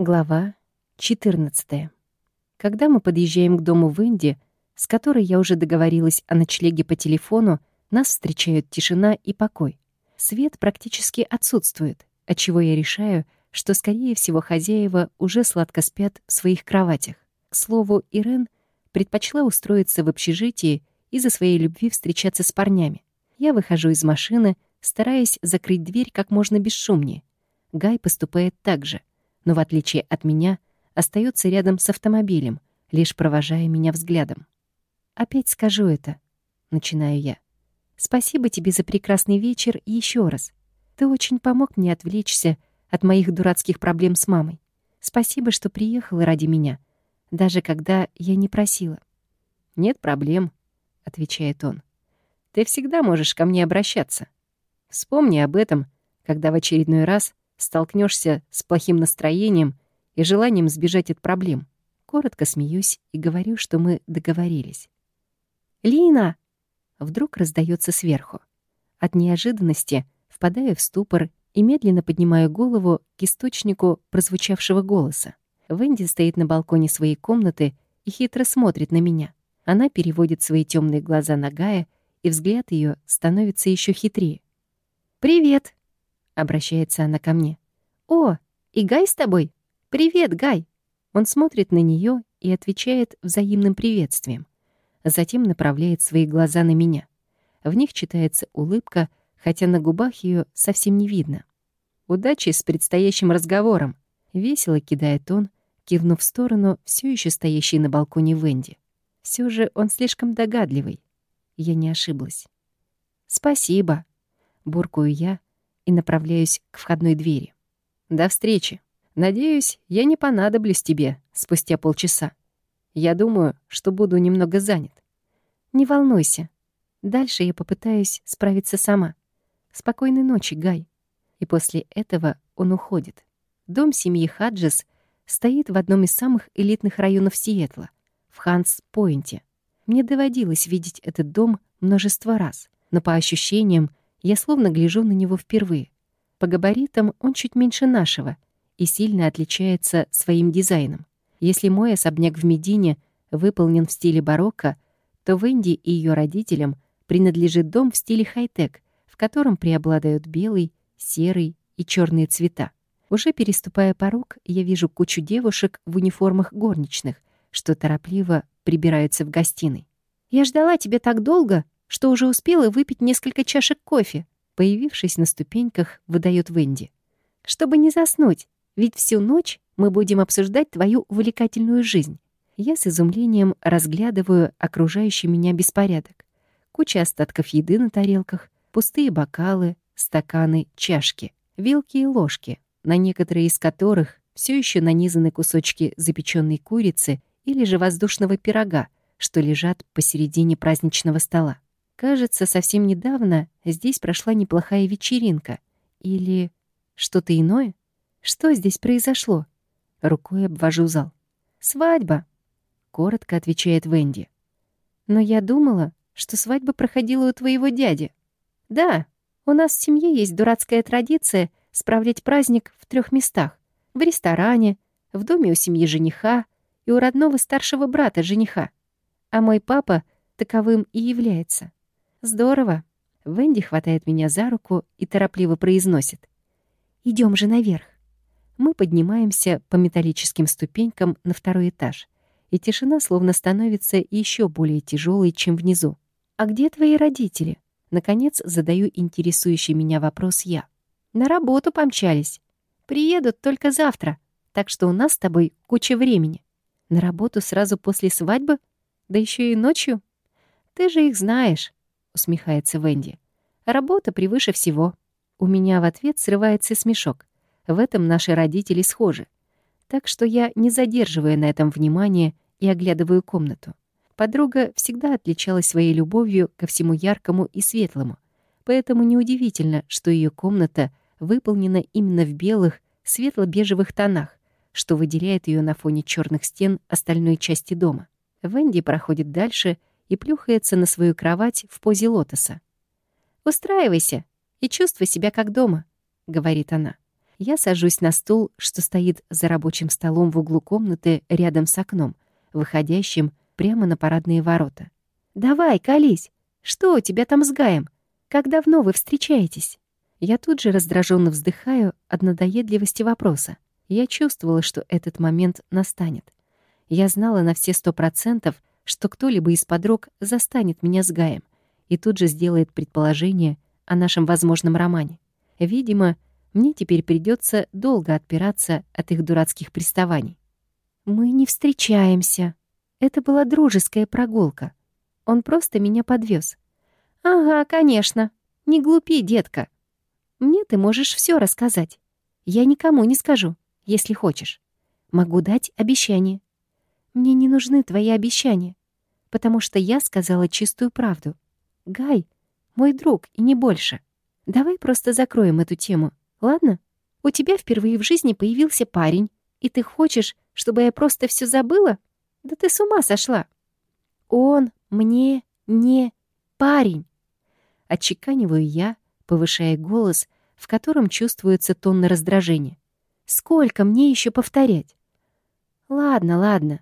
Глава 14. Когда мы подъезжаем к дому Венди, с которой я уже договорилась о ночлеге по телефону, нас встречают тишина и покой. Свет практически отсутствует, отчего я решаю, что, скорее всего, хозяева уже сладко спят в своих кроватях. К слову, Ирен предпочла устроиться в общежитии из-за своей любви встречаться с парнями. Я выхожу из машины, стараясь закрыть дверь как можно бесшумнее. Гай поступает так же но, в отличие от меня, остается рядом с автомобилем, лишь провожая меня взглядом. «Опять скажу это», — начинаю я. «Спасибо тебе за прекрасный вечер еще раз. Ты очень помог мне отвлечься от моих дурацких проблем с мамой. Спасибо, что приехала ради меня, даже когда я не просила». «Нет проблем», — отвечает он. «Ты всегда можешь ко мне обращаться. Вспомни об этом, когда в очередной раз столкнешься с плохим настроением и желанием сбежать от проблем. Коротко смеюсь и говорю, что мы договорились. «Лина!» Вдруг раздается сверху. От неожиданности впадаю в ступор и медленно поднимаю голову к источнику прозвучавшего голоса. Венди стоит на балконе своей комнаты и хитро смотрит на меня. Она переводит свои темные глаза на Гая, и взгляд ее становится еще хитрее. «Привет!» Обращается она ко мне. «О, и Гай с тобой? Привет, Гай!» Он смотрит на нее и отвечает взаимным приветствием. Затем направляет свои глаза на меня. В них читается улыбка, хотя на губах ее совсем не видно. «Удачи с предстоящим разговором!» Весело кидает он, кивнув в сторону все еще стоящей на балконе Венди. Все же он слишком догадливый. Я не ошиблась. «Спасибо», — буркую я, и направляюсь к входной двери. «До встречи. Надеюсь, я не понадоблюсь тебе спустя полчаса. Я думаю, что буду немного занят». «Не волнуйся. Дальше я попытаюсь справиться сама. Спокойной ночи, Гай». И после этого он уходит. Дом семьи Хаджес стоит в одном из самых элитных районов Сиэтла, в Ханс-Пойнте. Мне доводилось видеть этот дом множество раз, но по ощущениям я словно гляжу на него впервые. По габаритам он чуть меньше нашего и сильно отличается своим дизайном. Если мой особняк в Медине выполнен в стиле барокко, то Венди и ее родителям принадлежит дом в стиле хай-тек, в котором преобладают белый, серый и черные цвета. Уже переступая порог, я вижу кучу девушек в униформах горничных, что торопливо прибираются в гостиной. «Я ждала тебя так долго!» Что уже успела выпить несколько чашек кофе, появившись на ступеньках, выдает Венди. «Чтобы не заснуть, ведь всю ночь мы будем обсуждать твою увлекательную жизнь». Я с изумлением разглядываю окружающий меня беспорядок. Куча остатков еды на тарелках, пустые бокалы, стаканы, чашки, вилки и ложки, на некоторые из которых все еще нанизаны кусочки запеченной курицы или же воздушного пирога, что лежат посередине праздничного стола. Кажется, совсем недавно здесь прошла неплохая вечеринка. Или что-то иное? Что здесь произошло? Рукой обвожу зал. «Свадьба», — коротко отвечает Венди. «Но я думала, что свадьба проходила у твоего дяди». «Да, у нас в семье есть дурацкая традиция справлять праздник в трех местах. В ресторане, в доме у семьи жениха и у родного старшего брата жениха. А мой папа таковым и является». «Здорово!» Венди хватает меня за руку и торопливо произносит. Идем же наверх!» Мы поднимаемся по металлическим ступенькам на второй этаж, и тишина словно становится еще более тяжелой, чем внизу. «А где твои родители?» Наконец задаю интересующий меня вопрос я. «На работу помчались. Приедут только завтра, так что у нас с тобой куча времени. На работу сразу после свадьбы? Да еще и ночью? Ты же их знаешь усмехается Венди. Работа превыше всего. У меня в ответ срывается смешок. В этом наши родители схожи. Так что я не задерживаю на этом внимание и оглядываю комнату. Подруга всегда отличалась своей любовью ко всему яркому и светлому, поэтому неудивительно, что ее комната выполнена именно в белых, светло-бежевых тонах, что выделяет ее на фоне черных стен остальной части дома. Венди проходит дальше и плюхается на свою кровать в позе лотоса. «Устраивайся и чувствуй себя как дома», — говорит она. Я сажусь на стул, что стоит за рабочим столом в углу комнаты рядом с окном, выходящим прямо на парадные ворота. «Давай, колись! Что у тебя там с Гаем? Как давно вы встречаетесь?» Я тут же раздраженно вздыхаю от надоедливости вопроса. Я чувствовала, что этот момент настанет. Я знала на все сто процентов, что кто-либо из подруг застанет меня с Гаем и тут же сделает предположение о нашем возможном романе. Видимо, мне теперь придется долго отпираться от их дурацких приставаний. Мы не встречаемся. Это была дружеская прогулка. Он просто меня подвез. Ага, конечно. Не глупи, детка. Мне ты можешь все рассказать. Я никому не скажу, если хочешь. Могу дать обещание. Мне не нужны твои обещания, потому что я сказала чистую правду. Гай — мой друг, и не больше. Давай просто закроем эту тему, ладно? У тебя впервые в жизни появился парень, и ты хочешь, чтобы я просто все забыла? Да ты с ума сошла. Он мне не парень. Отчеканиваю я, повышая голос, в котором чувствуется тонна раздражения. Сколько мне еще повторять? Ладно, ладно.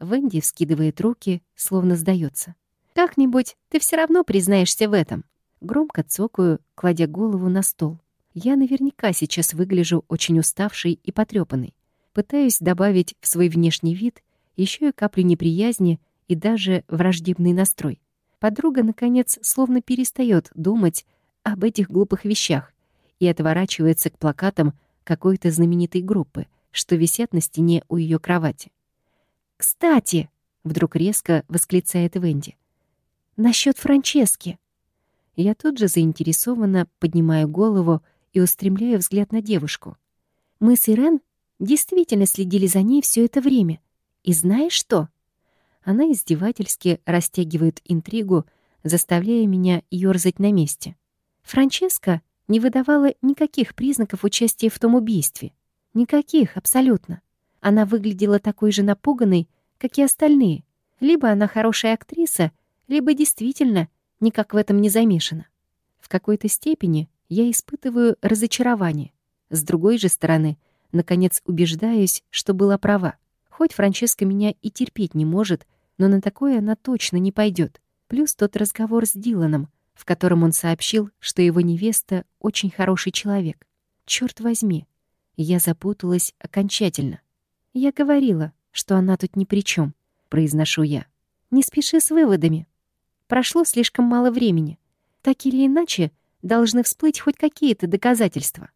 Венди вскидывает руки, словно сдается. Как-нибудь ты все равно признаешься в этом. Громко цокаю, кладя голову на стол. Я наверняка сейчас выгляжу очень уставшей и потрепанной. Пытаюсь добавить в свой внешний вид еще и каплю неприязни и даже враждебный настрой. Подруга, наконец, словно перестает думать об этих глупых вещах и отворачивается к плакатам какой-то знаменитой группы, что висят на стене у ее кровати. «Кстати!» — вдруг резко восклицает Венди. «Насчёт Франчески!» Я тут же заинтересованно поднимаю голову и устремляю взгляд на девушку. Мы с Ирен действительно следили за ней все это время. И знаешь что? Она издевательски растягивает интригу, заставляя меня ёрзать на месте. Франческа не выдавала никаких признаков участия в том убийстве. Никаких, абсолютно. Она выглядела такой же напуганной, как и остальные. Либо она хорошая актриса, либо действительно никак в этом не замешана. В какой-то степени я испытываю разочарование. С другой же стороны, наконец убеждаюсь, что была права. Хоть Франческа меня и терпеть не может, но на такое она точно не пойдет. Плюс тот разговор с Диланом, в котором он сообщил, что его невеста очень хороший человек. Черт возьми, я запуталась окончательно. Я говорила, что она тут ни при чем, произношу я. Не спеши с выводами. Прошло слишком мало времени. Так или иначе, должны всплыть хоть какие-то доказательства.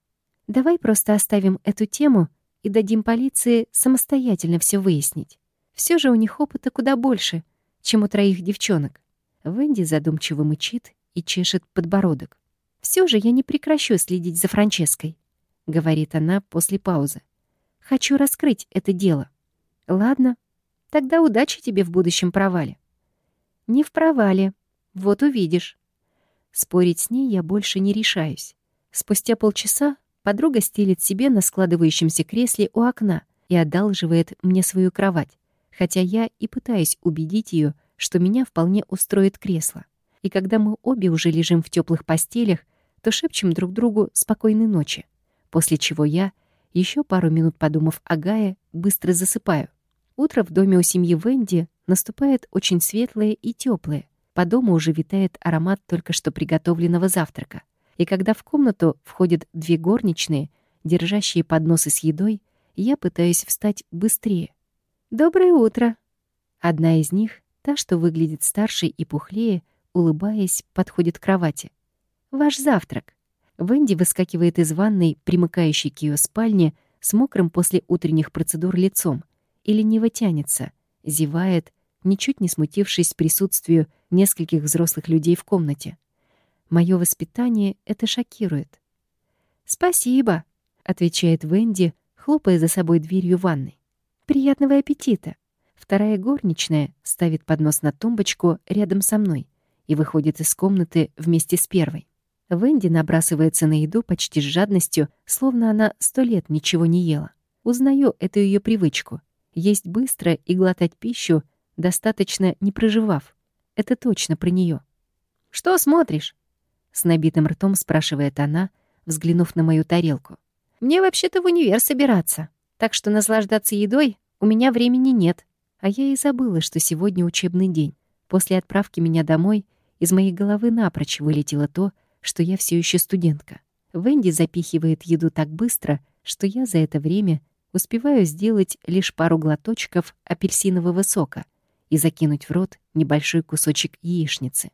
Давай просто оставим эту тему и дадим полиции самостоятельно все выяснить. Все же у них опыта куда больше, чем у троих девчонок. Венди задумчиво мычит и чешет подбородок. Все же я не прекращу следить за Франческой», — говорит она после паузы. «Хочу раскрыть это дело». «Ладно, тогда удачи тебе в будущем провале». «Не в провале. Вот увидишь». Спорить с ней я больше не решаюсь. Спустя полчаса подруга стелит себе на складывающемся кресле у окна и одалживает мне свою кровать, хотя я и пытаюсь убедить ее, что меня вполне устроит кресло и когда мы обе уже лежим в теплых постелях, то шепчем друг другу «спокойной ночи», после чего я, еще пару минут подумав о Гае, быстро засыпаю. Утро в доме у семьи Венди наступает очень светлое и теплое. По дому уже витает аромат только что приготовленного завтрака. И когда в комнату входят две горничные, держащие подносы с едой, я пытаюсь встать быстрее. «Доброе утро!» Одна из них, та, что выглядит старше и пухлее, улыбаясь, подходит к кровати. «Ваш завтрак». Венди выскакивает из ванной, примыкающей к ее спальне, с мокрым после утренних процедур лицом, и лениво тянется, зевает, ничуть не смутившись присутствию нескольких взрослых людей в комнате. Мое воспитание это шокирует. «Спасибо», — отвечает Венди, хлопая за собой дверью ванной. «Приятного аппетита!» Вторая горничная ставит поднос на тумбочку рядом со мной и выходит из комнаты вместе с первой. Венди набрасывается на еду почти с жадностью, словно она сто лет ничего не ела. Узнаю эту ее привычку. Есть быстро и глотать пищу, достаточно не проживав. Это точно про нее. «Что смотришь?» С набитым ртом спрашивает она, взглянув на мою тарелку. Мне вообще-то в универ собираться, так что наслаждаться едой у меня времени нет. А я и забыла, что сегодня учебный день. После отправки меня домой из моей головы напрочь вылетело то, что я все еще студентка. Венди запихивает еду так быстро, что я за это время успеваю сделать лишь пару глоточков апельсинового сока и закинуть в рот небольшой кусочек яичницы.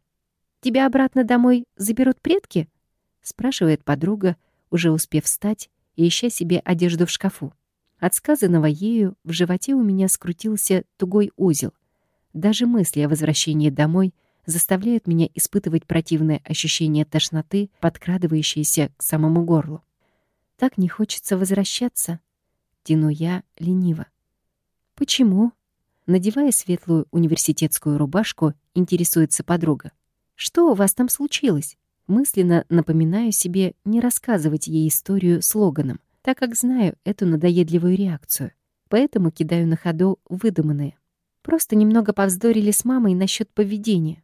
«Тебя обратно домой заберут предки?» — спрашивает подруга, уже успев встать и ища себе одежду в шкафу. От сказанного ею в животе у меня скрутился тугой узел. Даже мысли о возвращении домой заставляют меня испытывать противное ощущение тошноты, подкрадывающееся к самому горлу. Так не хочется возвращаться. Тяну я лениво. «Почему?» Надевая светлую университетскую рубашку, интересуется подруга. «Что у вас там случилось?» Мысленно напоминаю себе не рассказывать ей историю слоганом, так как знаю эту надоедливую реакцию. Поэтому кидаю на ходу выдуманные. Просто немного повздорили с мамой насчет поведения.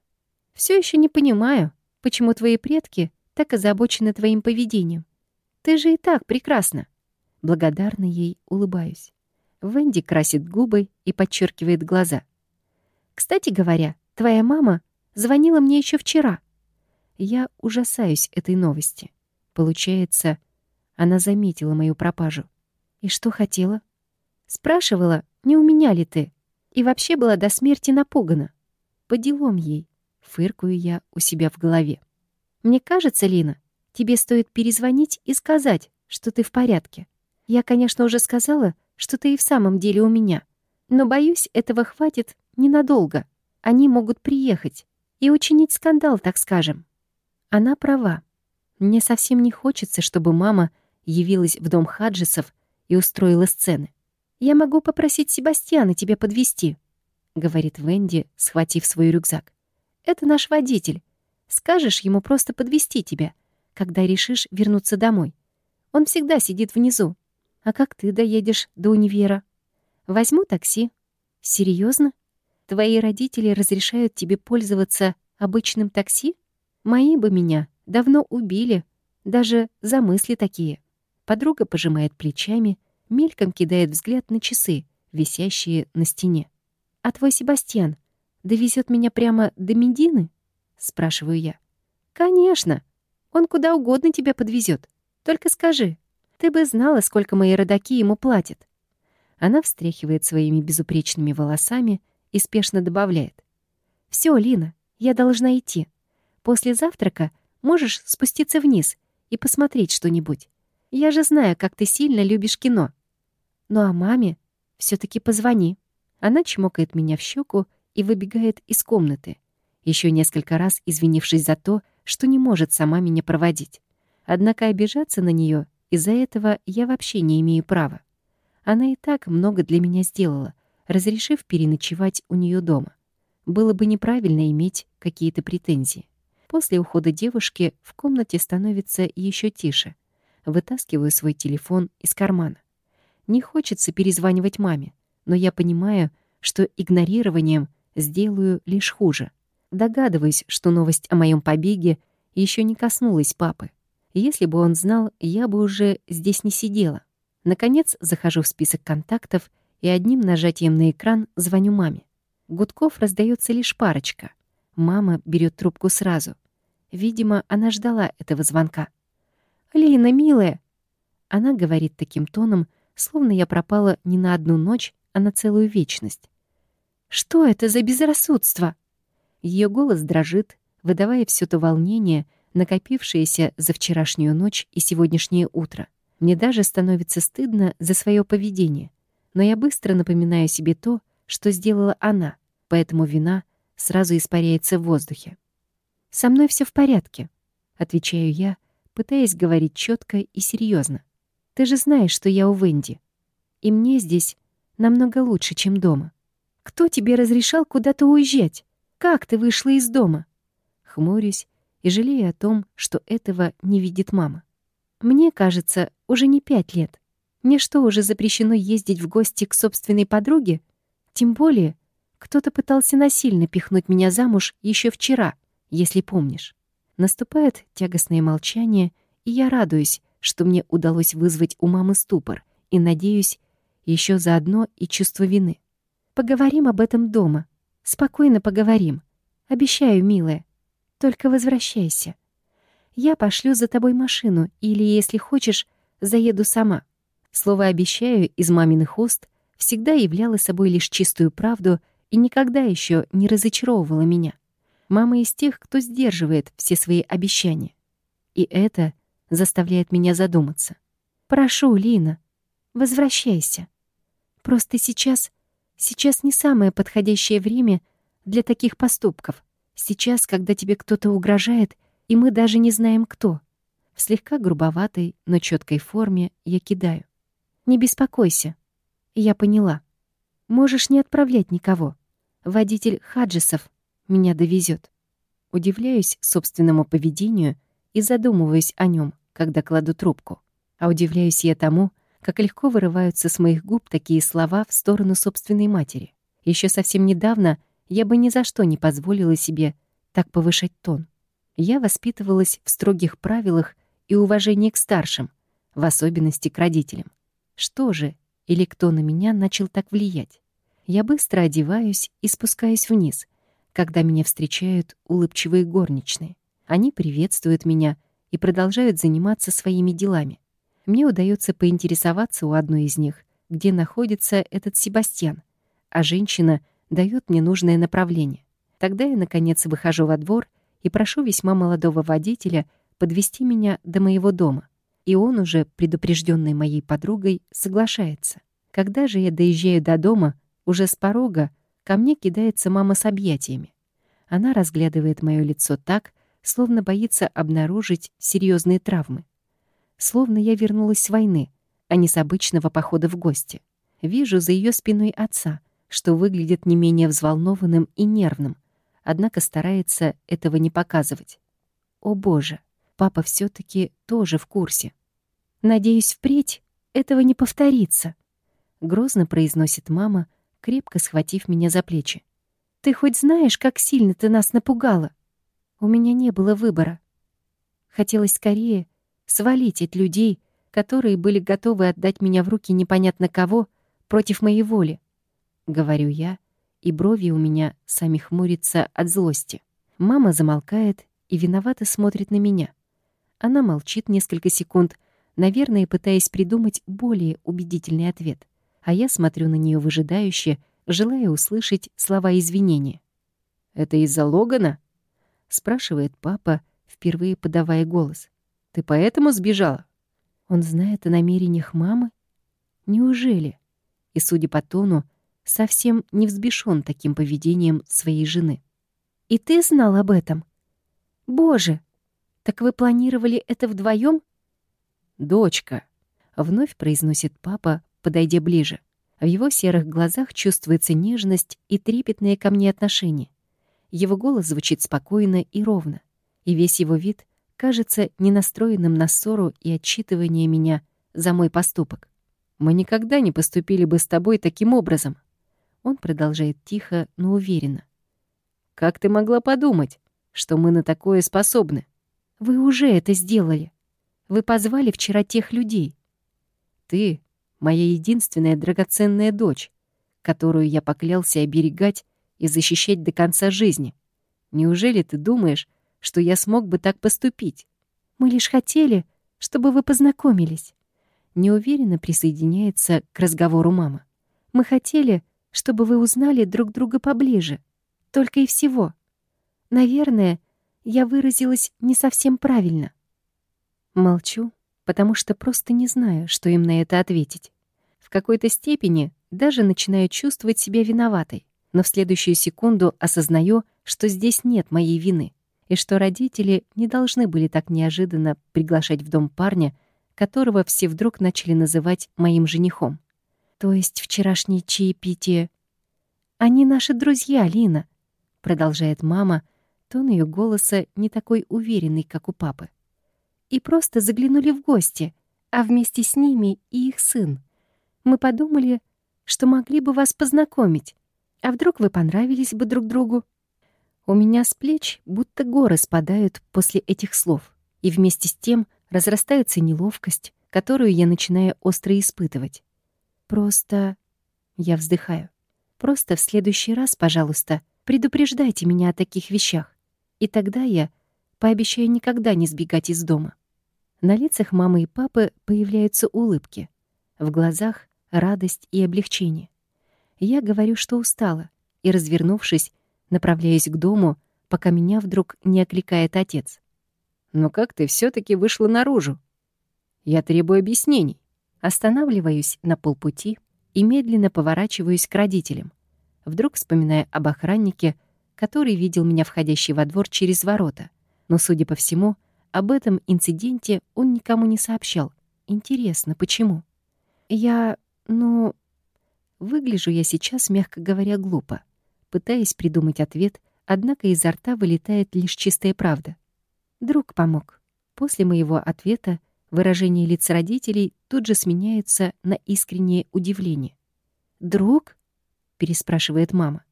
Все еще не понимаю, почему твои предки так озабочены твоим поведением. Ты же и так прекрасна. Благодарно ей улыбаюсь. Венди красит губы и подчеркивает глаза. «Кстати говоря, твоя мама звонила мне еще вчера». Я ужасаюсь этой новости. Получается, она заметила мою пропажу. И что хотела? Спрашивала, не у меня ли ты? И вообще была до смерти напугана. По делам ей. Фыркую я у себя в голове. Мне кажется, Лина, тебе стоит перезвонить и сказать, что ты в порядке. Я, конечно, уже сказала, что ты и в самом деле у меня. Но, боюсь, этого хватит ненадолго. Они могут приехать и учинить скандал, так скажем. Она права. Мне совсем не хочется, чтобы мама явилась в дом Хаджисов и устроила сцены. «Я могу попросить Себастьяна тебя подвести, говорит Венди, схватив свой рюкзак. «Это наш водитель. Скажешь ему просто подвести тебя, когда решишь вернуться домой. Он всегда сидит внизу. А как ты доедешь до универа? Возьму такси. Серьезно? Твои родители разрешают тебе пользоваться обычным такси? Мои бы меня давно убили, даже за мысли такие. Подруга пожимает плечами, мельком кидает взгляд на часы, висящие на стене. «А твой Себастьян довезет меня прямо до Медины?» — спрашиваю я. «Конечно. Он куда угодно тебя подвезет. Только скажи, ты бы знала, сколько мои родаки ему платят». Она встряхивает своими безупречными волосами и спешно добавляет. «Всё, Лина, я должна идти. После завтрака можешь спуститься вниз и посмотреть что-нибудь. Я же знаю, как ты сильно любишь кино. Ну а маме все таки позвони». Она чмокает меня в щеку и выбегает из комнаты, еще несколько раз извинившись за то, что не может сама меня проводить. Однако обижаться на нее из-за этого я вообще не имею права. Она и так много для меня сделала, разрешив переночевать у нее дома. Было бы неправильно иметь какие-то претензии. После ухода девушки в комнате становится еще тише. Вытаскиваю свой телефон из кармана. Не хочется перезванивать маме, но я понимаю, что игнорированием сделаю лишь хуже. Догадываюсь, что новость о моем побеге еще не коснулась папы. Если бы он знал, я бы уже здесь не сидела. Наконец, захожу в список контактов и одним нажатием на экран звоню маме. Гудков раздается лишь парочка. Мама берет трубку сразу. Видимо, она ждала этого звонка. «Лина, милая!» Она говорит таким тоном, словно я пропала не на одну ночь, а на целую вечность. «Что это за безрассудство?» Ее голос дрожит, выдавая все то волнение, накопившееся за вчерашнюю ночь и сегодняшнее утро. Мне даже становится стыдно за свое поведение, но я быстро напоминаю себе то, что сделала она, поэтому вина сразу испаряется в воздухе. «Со мной все в порядке», — отвечаю я, пытаясь говорить четко и серьезно. «Ты же знаешь, что я у Венди, и мне здесь намного лучше, чем дома. Кто тебе разрешал куда-то уезжать? Как ты вышла из дома?» Хмурюсь и жалею о том, что этого не видит мама. Мне кажется, уже не пять лет. Мне что, уже запрещено ездить в гости к собственной подруге? Тем более, кто-то пытался насильно пихнуть меня замуж еще вчера, если помнишь. Наступает тягостное молчание, и я радуюсь, что мне удалось вызвать у мамы ступор, и, надеюсь, еще заодно и чувство вины. Поговорим об этом дома. Спокойно поговорим. Обещаю, милая. Только возвращайся. Я пошлю за тобой машину или, если хочешь, заеду сама. Слово «обещаю» из маминых уст всегда являло собой лишь чистую правду и никогда еще не разочаровывала меня. Мама из тех, кто сдерживает все свои обещания. И это заставляет меня задуматься. «Прошу, Лина, возвращайся. Просто сейчас, сейчас не самое подходящее время для таких поступков. Сейчас, когда тебе кто-то угрожает, и мы даже не знаем, кто. В слегка грубоватой, но четкой форме я кидаю. Не беспокойся. Я поняла. Можешь не отправлять никого. Водитель Хаджисов меня довезет. Удивляюсь собственному поведению и задумываюсь о нем, когда кладу трубку. А удивляюсь я тому, как легко вырываются с моих губ такие слова в сторону собственной матери. Еще совсем недавно я бы ни за что не позволила себе так повышать тон. Я воспитывалась в строгих правилах и уважении к старшим, в особенности к родителям. Что же или кто на меня начал так влиять? Я быстро одеваюсь и спускаюсь вниз, когда меня встречают улыбчивые горничные. Они приветствуют меня и продолжают заниматься своими делами. Мне удается поинтересоваться у одной из них, где находится этот Себастьян, а женщина дает мне нужное направление. Тогда я, наконец, выхожу во двор и прошу весьма молодого водителя подвести меня до моего дома. И он уже, предупрежденный моей подругой, соглашается. Когда же я доезжаю до дома, уже с порога ко мне кидается мама с объятиями. Она разглядывает мое лицо так, словно боится обнаружить серьезные травмы. Словно я вернулась с войны, а не с обычного похода в гости. Вижу за ее спиной отца, что выглядит не менее взволнованным и нервным, однако старается этого не показывать. О боже, папа все таки тоже в курсе. «Надеюсь, впредь этого не повторится», — грозно произносит мама, крепко схватив меня за плечи. «Ты хоть знаешь, как сильно ты нас напугала?» У меня не было выбора. Хотелось скорее свалить от людей, которые были готовы отдать меня в руки непонятно кого против моей воли. Говорю я, и брови у меня сами хмурятся от злости. Мама замолкает и виновато смотрит на меня. Она молчит несколько секунд, наверное, пытаясь придумать более убедительный ответ. А я смотрю на нее выжидающе, желая услышать слова извинения. «Это из-за Логана?» — спрашивает папа, впервые подавая голос. «Ты поэтому сбежала?» Он знает о намерениях мамы? Неужели? И, судя по тону, совсем не взбешен таким поведением своей жены. «И ты знал об этом? Боже, так вы планировали это вдвоем? «Дочка», — вновь произносит папа, подойдя ближе. В его серых глазах чувствуется нежность и трепетное ко мне отношение. Его голос звучит спокойно и ровно, и весь его вид кажется ненастроенным на ссору и отчитывание меня за мой поступок. «Мы никогда не поступили бы с тобой таким образом», он продолжает тихо, но уверенно. «Как ты могла подумать, что мы на такое способны?» «Вы уже это сделали. Вы позвали вчера тех людей. Ты — моя единственная драгоценная дочь, которую я поклялся оберегать и защищать до конца жизни. Неужели ты думаешь, что я смог бы так поступить? Мы лишь хотели, чтобы вы познакомились». Неуверенно присоединяется к разговору мама. «Мы хотели, чтобы вы узнали друг друга поближе. Только и всего. Наверное, я выразилась не совсем правильно. Молчу, потому что просто не знаю, что им на это ответить. В какой-то степени даже начинаю чувствовать себя виноватой, но в следующую секунду осознаю, что здесь нет моей вины, и что родители не должны были так неожиданно приглашать в дом парня, которого все вдруг начали называть моим женихом. То есть вчерашнее чаепитие... Они наши друзья, Лина, продолжает мама, тон ее голоса не такой уверенный, как у папы. И просто заглянули в гости, а вместе с ними и их сын. Мы подумали, что могли бы вас познакомить. А вдруг вы понравились бы друг другу? У меня с плеч будто горы спадают после этих слов, и вместе с тем разрастается неловкость, которую я начинаю остро испытывать. Просто... Я вздыхаю. Просто в следующий раз, пожалуйста, предупреждайте меня о таких вещах. И тогда я пообещаю никогда не сбегать из дома. На лицах мамы и папы появляются улыбки. В глазах — радость и облегчение. Я говорю, что устала, и, развернувшись, направляюсь к дому, пока меня вдруг не окликает отец. «Но как ты все таки вышла наружу? Я требую объяснений». Останавливаюсь на полпути и медленно поворачиваюсь к родителям, вдруг вспоминая об охраннике, который видел меня входящей во двор через ворота. Но, судя по всему, об этом инциденте он никому не сообщал. Интересно, почему? Я, ну... Выгляжу я сейчас, мягко говоря, глупо, пытаясь придумать ответ, однако изо рта вылетает лишь чистая правда. Друг помог. После моего ответа выражение лиц родителей тут же сменяется на искреннее удивление. «Друг?» — переспрашивает мама.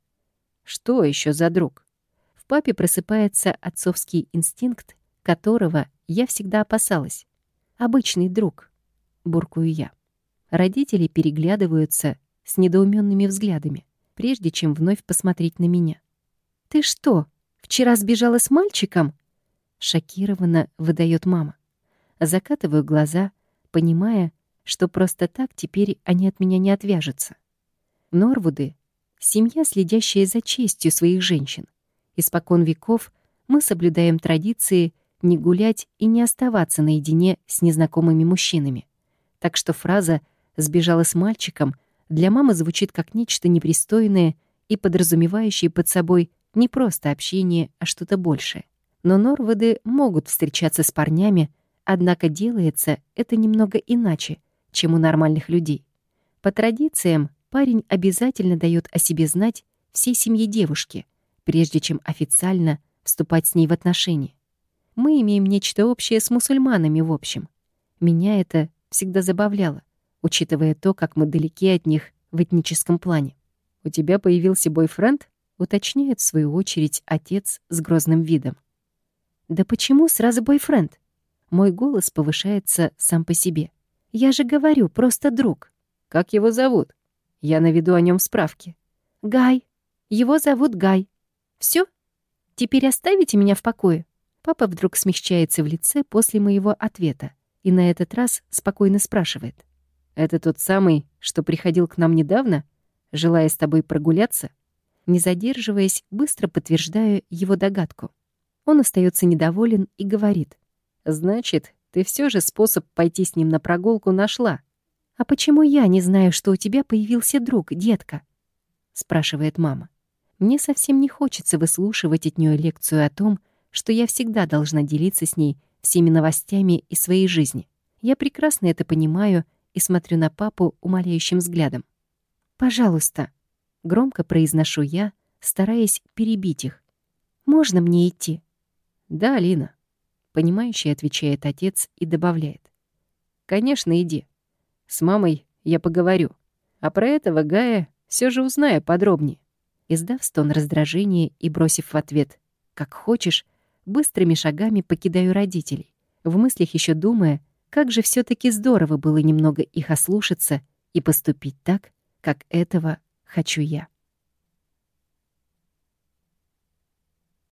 «Что еще за друг?» В папе просыпается отцовский инстинкт, которого я всегда опасалась. «Обычный друг», — буркую я. Родители переглядываются с недоуменными взглядами, прежде чем вновь посмотреть на меня. «Ты что, вчера сбежала с мальчиком?» Шокированно выдает мама. Закатываю глаза, понимая, что просто так теперь они от меня не отвяжутся. Норвуды — семья, следящая за честью своих женщин. Испокон веков мы соблюдаем традиции не гулять и не оставаться наедине с незнакомыми мужчинами. Так что фраза «сбежала с мальчиком» для мамы звучит как нечто непристойное и подразумевающее под собой не просто общение, а что-то большее. Но Норвуды могут встречаться с парнями, Однако делается это немного иначе, чем у нормальных людей. По традициям, парень обязательно дает о себе знать всей семье девушки, прежде чем официально вступать с ней в отношения. Мы имеем нечто общее с мусульманами в общем. Меня это всегда забавляло, учитывая то, как мы далеки от них в этническом плане. «У тебя появился бойфренд?» — уточняет в свою очередь отец с грозным видом. «Да почему сразу бойфренд?» Мой голос повышается сам по себе. «Я же говорю, просто друг». «Как его зовут?» Я наведу о нем справки. «Гай. Его зовут Гай. Все? Теперь оставите меня в покое?» Папа вдруг смягчается в лице после моего ответа и на этот раз спокойно спрашивает. «Это тот самый, что приходил к нам недавно, желая с тобой прогуляться?» Не задерживаясь, быстро подтверждаю его догадку. Он остается недоволен и говорит. Значит, ты все же способ пойти с ним на прогулку нашла. А почему я не знаю, что у тебя появился друг, детка? спрашивает мама. Мне совсем не хочется выслушивать от нее лекцию о том, что я всегда должна делиться с ней всеми новостями из своей жизни. Я прекрасно это понимаю и смотрю на папу умоляющим взглядом. «Пожалуйста», — громко произношу я, стараясь перебить их. «Можно мне идти?» «Да, Алина», Понимающий отвечает отец и добавляет. «Конечно, иди. С мамой я поговорю. А про этого Гая все же узнаю подробнее». Издав стон раздражения и бросив в ответ «как хочешь», быстрыми шагами покидаю родителей, в мыслях еще думая, как же все таки здорово было немного их ослушаться и поступить так, как этого хочу я.